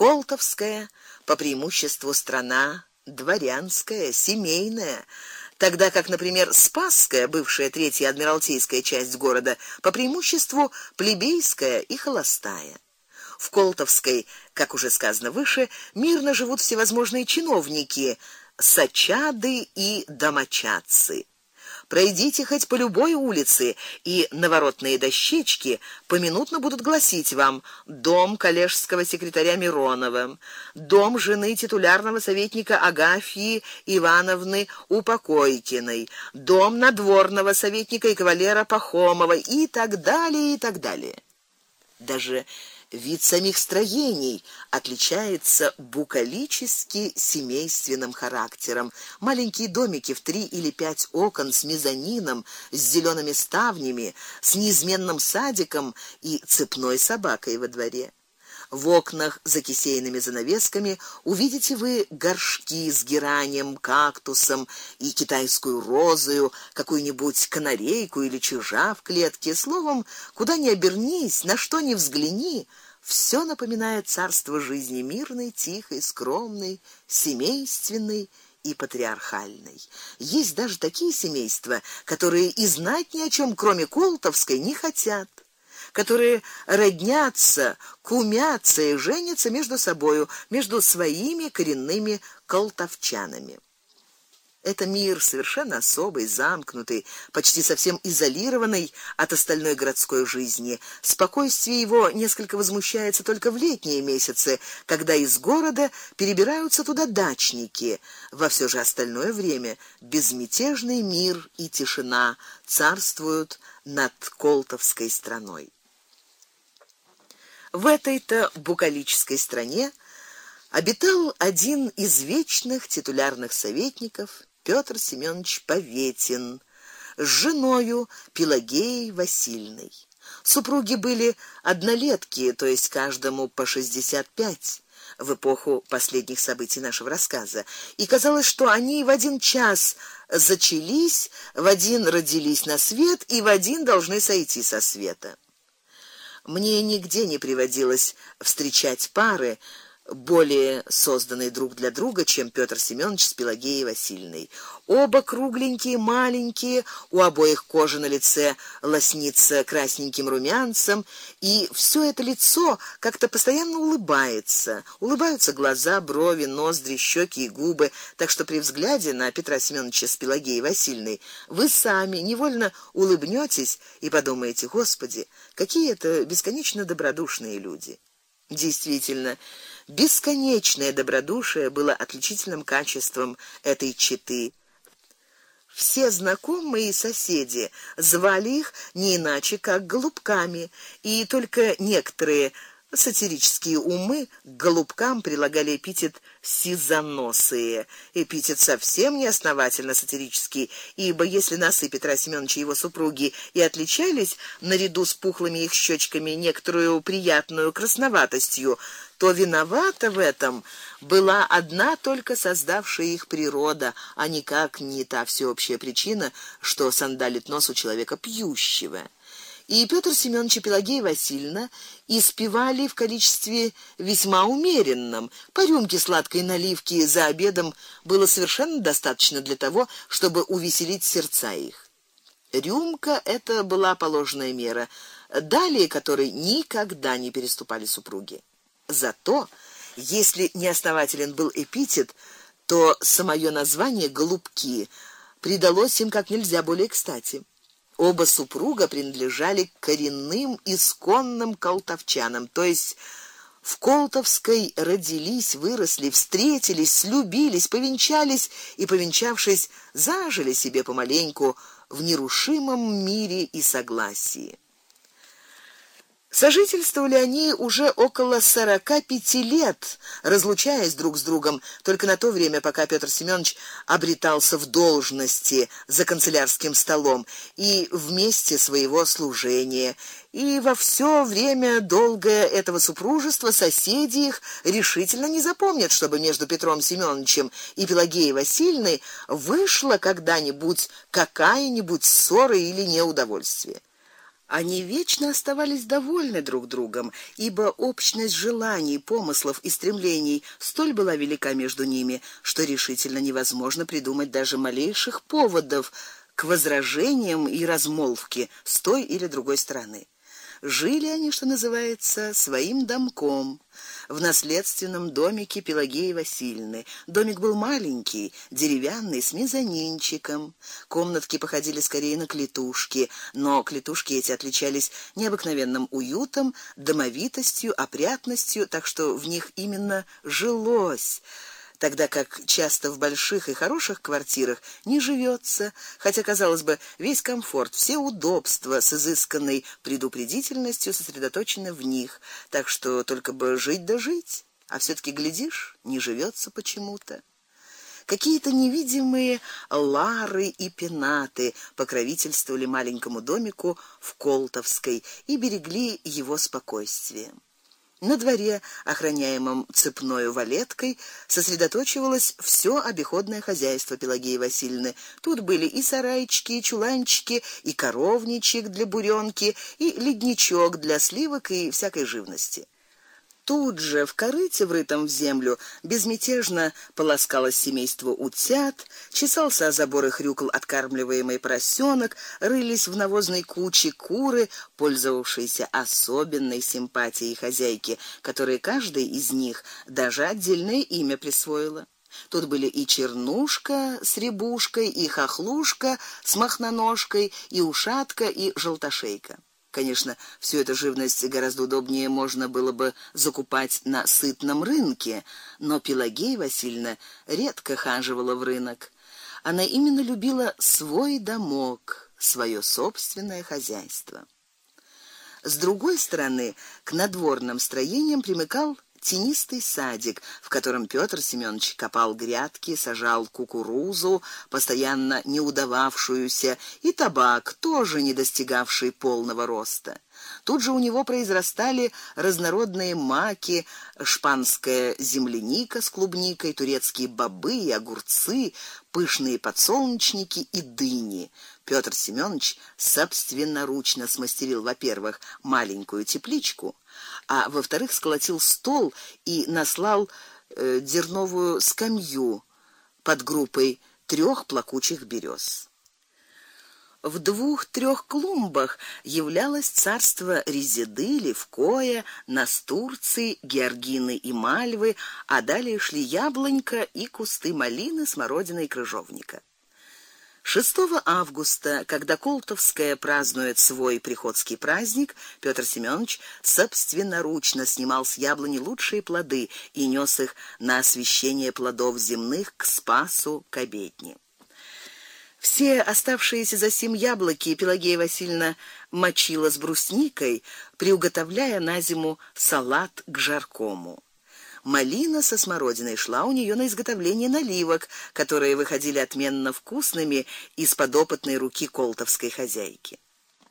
Колтовская по преимуществу страна дворянская, семейная, тогда как, например, Спасская, бывшая третья адмиралтейская часть города, по преимуществу плебейская и холостая. В Колтовской, как уже сказано выше, мирно живут всевозможные чиновники, сачады и домочадцы. Пройдите хоть по любой улице, и наворотные дощечки поминутно будут гласить вам: дом коллежского секретаря Миронова, дом жены титулярного советника Агафьи Ивановны Упокойкиной, дом надворного советника и кавалера Пахомова и так далее и так далее. Даже Вид самих строений отличается букалически семейственным характером. Маленькие домики в три или пять окон с мезонином, с зелеными ставнями, с неизменным садиком и цепной собакой во дворе. В окнах за кисейными занавесками увидите вы горшки с геранием, кактусом и китайскую розою, какую-нибудь канарейку или чижа в клетке, словом, куда ни обернись, на что ни взгляни, все напоминает царство жизни мирной, тихой, скромной, семейственной и патриархальной. Есть даже такие семейства, которые и знать ни о чем, кроме колтовской, не хотят которые роднятся, кумятся и женятся между собою, между своими коренными колтовчанами. Это мир совершенно особый, замкнутый, почти совсем изолированный от остальной городской жизни. Спокойствие его несколько возмущается только в летние месяцы, когда из города перебираются туда дачники. Во все же остальное время безмятежный мир и тишина царствуют над Колтовской страной. В этой-то букалической стране обитал один из вечных титулярных советников Петр Семёнович Поветин с женою Пелагеей Васильной. Супруги были однолетки, то есть каждому по 65 в эпоху последних событий нашего рассказа. И казалось, что они в один час зачались, в один родились на свет и в один должны сойти со света. Мне нигде не приводилось встречать пары более созданные друг для друга, чем Петр Семёнович с Пелагеей Васильной. Оба кругленькие, маленькие, у обоих кожа на лице лоснится красненьким румянцем, и все это лицо как-то постоянно улыбается. Улыбаются глаза, брови, ноздри, щеки и губы, так что при взгляде на Петра Семёновича с Пелагеей Васильной вы сами невольно улыбнётесь и подумаете: "Господи, какие это бесконечно добродушные люди". Действительно, бесконечное добродушие было отличительным качеством этой четы. Все знакомые и соседи звали их не иначе как голубками, и только некоторые сатирические умы к голубкам прилагали эпитет сизоносые. Эпитет совсем не основательно сатирический, ибо если носы Петра Семёновича и его супруги и отличались наряду с пухлыми их щечками некоторую приятную красноватостью, то виновата в этом была одна только создавшая их природа, а никак не та всеобщая причина, что сандалит нос у человека пьющего. И Петр Семёнович и Пелагея Васильевна испевали в количестве весьма умеренном. По рюмке сладкой наливки за обедом было совершенно достаточно для того, чтобы увеселить сердца их. Рюмка это была положенная мера, далее которой никогда не переступали супруги. Зато, если неоснователен был эпитет, то самое название голубки придалось им как нельзя более кстати. Оба супруга принадлежали к коренным исконным колтовчанам, то есть в Колтовской родились, выросли, встретились, слюбились, повенчались и повенчавшись, зажили себе помаленьку в нерушимом мире и согласии. Сожительствовали они уже около сорока пяти лет, разлучаясь друг с другом только на то время, пока Петр Семёнович обретался в должности за канцелярским столом и вместе своего служения. И во все время долгое этого супружества соседи их решительно не запомнят, чтобы между Петром Семёновичем и Пелагеей Васильевной вышла когда-нибудь какая-нибудь ссора или неудовольствие. Они вечно оставались довольны друг другом, ибо общность желаний, помыслов и стремлений столь была велика между ними, что решительно невозможно придумать даже малейших поводов к возражениям и размолвке с той или другой стороны. Жили они, что называется, своим домком в наследственном домике Пелагеи Васильевны. Домик был маленький, деревянный, с мезонинчиком. Комнатки походили скорее на клетушки, но клетушки эти отличались необыкновенным уютом, домовитостью, опрятностью, так что в них именно жилось тогда как часто в больших и хороших квартирах не живется, хотя казалось бы, весь комфорт, все удобства с изысканной предупредительностью сосредоточены в них, так что только бы жить да жить, а все таки глядишь, не живется почему-то. Какие-то невидимые лары и пенаты покровительствовали маленькому домику в Колтовской и берегли его спокойствие. На дворе, охраняемом цепной валеткой, сосредоточивалось все обиходное хозяйство Пелагеи Васильевны. Тут были и сарайчики, и чуланчики, и коровничек для буренки, и ледничок для сливок и всякой живности. Тут же в корыте, врытом в землю, безмятежно полоскалось семейство утят, чесался о заборы хрюкал откармливаемый поросенок, рылись в навозной куче куры, пользовавшиеся особенной симпатией хозяйки, которой каждый из них даже отдельное имя присвоила. Тут были и чернушка с рябушкой, и хохлушка с махноножкой, и ушатка, и желтошейка. Конечно, всю эту живность гораздо удобнее можно было бы закупать на сытном рынке, но Пелагея Васильевна редко хаживала в рынок. Она именно любила свой домок, свое собственное хозяйство. С другой стороны, к надворным строениям примыкал тенистый садик, в котором Петр Семёнович копал грядки, сажал кукурузу, постоянно не удававшуюся, и табак, тоже не достигавший полного роста. Тут же у него произрастали разнородные маки, шпанская земляника с клубникой, турецкие бобы и огурцы, пышные подсолнечники и дыни. Петр Семёнович собственноручно смастерил, во-первых, маленькую тепличку, а во-вторых, сколотил стол и наслал э, дерновую скамью под группой трех плакучих берез. В двух-трех клумбах являлось царство резиды, левкоя, настурции, георгины и мальвы, а далее шли яблонька и кусты малины, смородины и крыжовника. 6 августа, когда Колтовская празднует свой приходский праздник, Петр Семёнович собственноручно снимал с яблони лучшие плоды и нёс их на освящение плодов земных к Спасу к обедне. Все оставшиеся за сим яблоки Пелагея Васильевна мочила с брусникой, приуготовляя на зиму салат к жаркому. Малина со смородиной шла у нее на изготовление наливок, которые выходили отменно вкусными из подопытной руки колтовской хозяйки.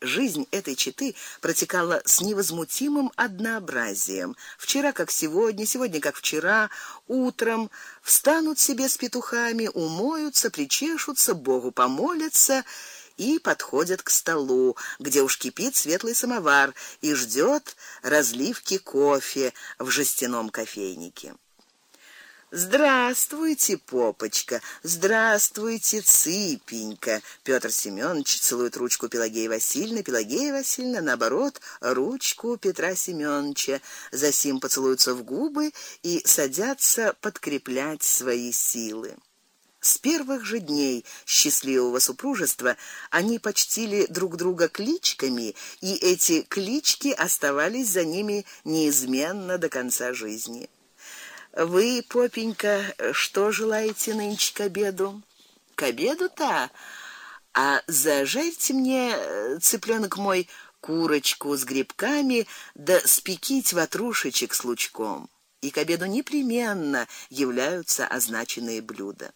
Жизнь этой четы протекала с невозмутимым однообразием. Вчера как сегодня, сегодня как вчера, утром встанут себе с петухами, умоются, причешутся, Богу помолятся и подходят к столу, где уж кипит светлый самовар и ждет разливки кофе в жестяном кофейнике. Здравствуйте, попочка. Здравствуйте, цыпенька. Петр Семёнович целует ручку Пелагеи Васильевны, Пелагея Васильевна наоборот ручку Петра Семёновича. Засим поцелуются в губы и садятся подкреплять свои силы. С первых же дней счастливого супружества они почтили друг друга кличками, и эти клички оставались за ними неизменно до конца жизни. Вы, попенька, что желаете нынче к обеду? К обеду-то? А зажарьте мне, цыпленок мой, курочку с грибками, да спекить ватрушечек с лучком. И к обеду непременно являются означенные блюда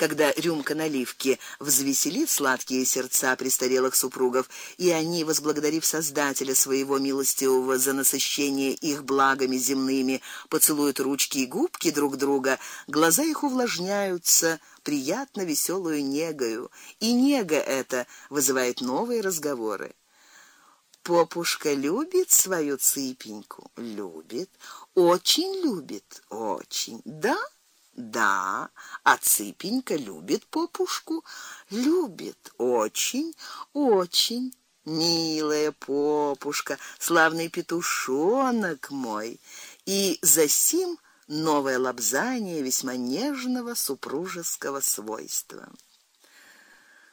когда рюмка наливки взвеселит сладкие сердца престарелых супругов, и они, возблагодарив Создателя своего милостивого за насыщение их благами земными, поцелуют ручки и губки друг друга, глаза их увлажняются приятно веселую негою, и нега эта вызывает новые разговоры. попушка любит свою цыпеньку, любит, очень любит, очень. Да? Да, а цыпенька любит попушку, любит очень, очень. Милая попушка, славный петушонок мой. И за сим новое лобзание весьма нежного супружеского свойства.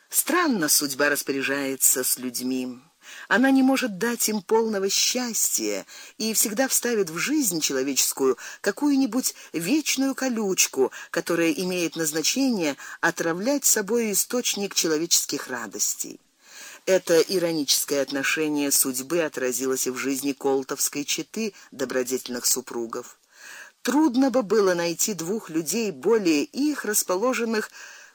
Странно судьба распоряжается с людьми. Она не может дать им полного счастья и всегда вставит в жизнь человеческую какую-нибудь вечную колючку, которая имеет назначение отравлять собой источник человеческих радостей. Это ироническое отношение судьбы отразилось и в жизни колтовской четы добродетельных супругов. Трудно бы было найти двух людей более их расположенных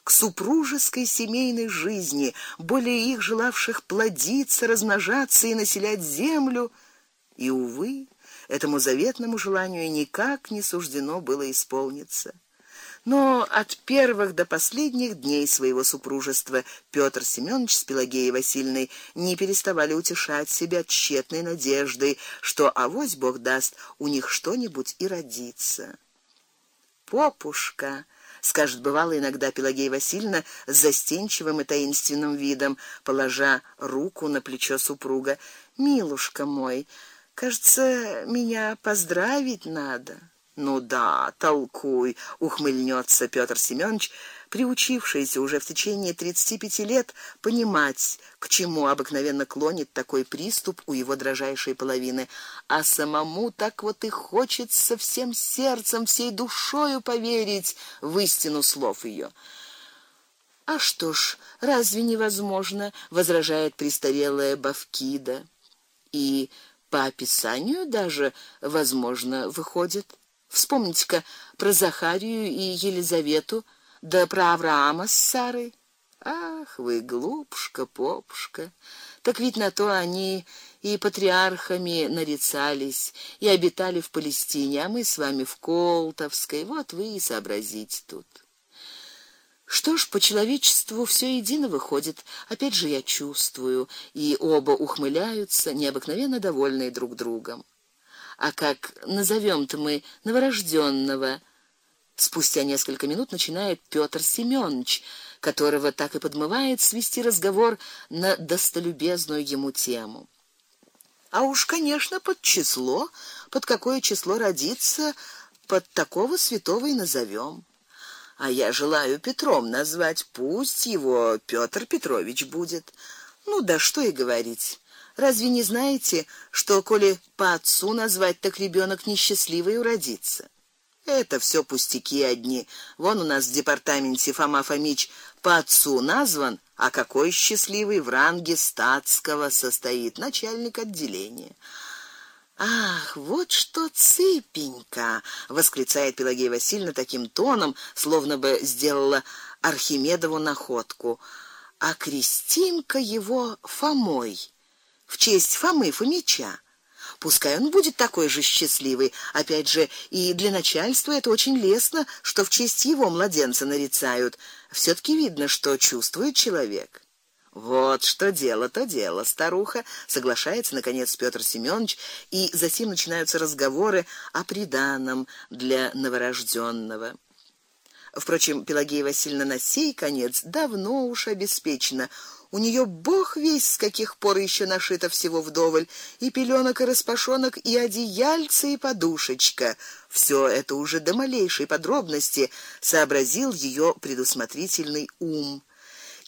к супружеской семейной жизни, более их желавших плодиться, размножаться и населять землю, и увы, этому заветному желанию никак не суждено было исполниться. Но от первых до последних дней своего супружества Петр Семёнович с Пелагеей Васильевной не переставали утешать себя тщетной надеждой, что авось Бог даст у них что-нибудь и родится. Попушка скажет бывало иногда Пелагея Васильевна с застенчивым и таинственным видом, положа руку на плечо супруга. Милушка мой, кажется, меня поздравить надо. Ну да, толкуй, ухмыльнется Петр Семёнович, приучившийся уже в течение 35 лет понимать, к чему обыкновенно клонит такой приступ у его дрожайшей половины, а самому так вот и хочется всем сердцем, всей душою поверить в истину слов ее. А что ж, разве невозможно, возражает престарелая Бавкида. И по описанию даже возможно выходит. Вспомните-ка про Захарию и Елизавету, да про Авраама с Сарой. Ах, вы глупышка, попушка. Так ведь на то они и патриархами нарицались, и обитали в Палестине, а мы с вами в Колтовской. Вот вы и сообразите тут. Что ж, по человечеству все едино выходит. Опять же я чувствую, и оба ухмыляются, необыкновенно довольные друг другом. А как назовем-то мы новорожденного? Спустя несколько минут начинает Петр Семёнович, которого так и подмывает свести разговор на достолюбезную ему тему. А уж, конечно, под число, под какое число родится, под такого святого и назовем. А я желаю Петром назвать, пусть его Петр Петрович будет. Ну да что и говорить. Разве не знаете, что коли по отцу назвать, так ребенок несчастливый уродится? Это все пустяки одни. Вон у нас в департаменте Фома Фомич по отцу назван, а какой счастливый в ранге статского состоит начальник отделения. Ах, вот что цыпенька, восклицает Пелагея Васильевна таким тоном, словно бы сделала Архимедову находку. А Кристинка его Фомой в честь Фомы Фомича. Пускай он будет такой же счастливый. Опять же, и для начальства это очень лестно, что в честь его младенца нарицают. все таки видно, что чувствует человек. Вот что дело, то дело, старуха, соглашается наконец Петр Семёнович, и затем начинаются разговоры о приданом для новорожденного. Впрочем, Пелагея Васильевна на сей конец давно уж обеспечена у нее бог весь с каких пор еще нашито всего вдоволь: и пеленок, и распашонок, и одеяльце, и подушечка. Все это уже до малейшей подробности сообразил ее предусмотрительный ум.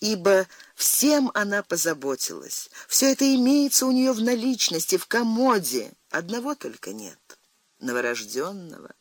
Ибо всем она позаботилась. Все это имеется у нее в наличности, в комоде. Одного только нет новорожденного.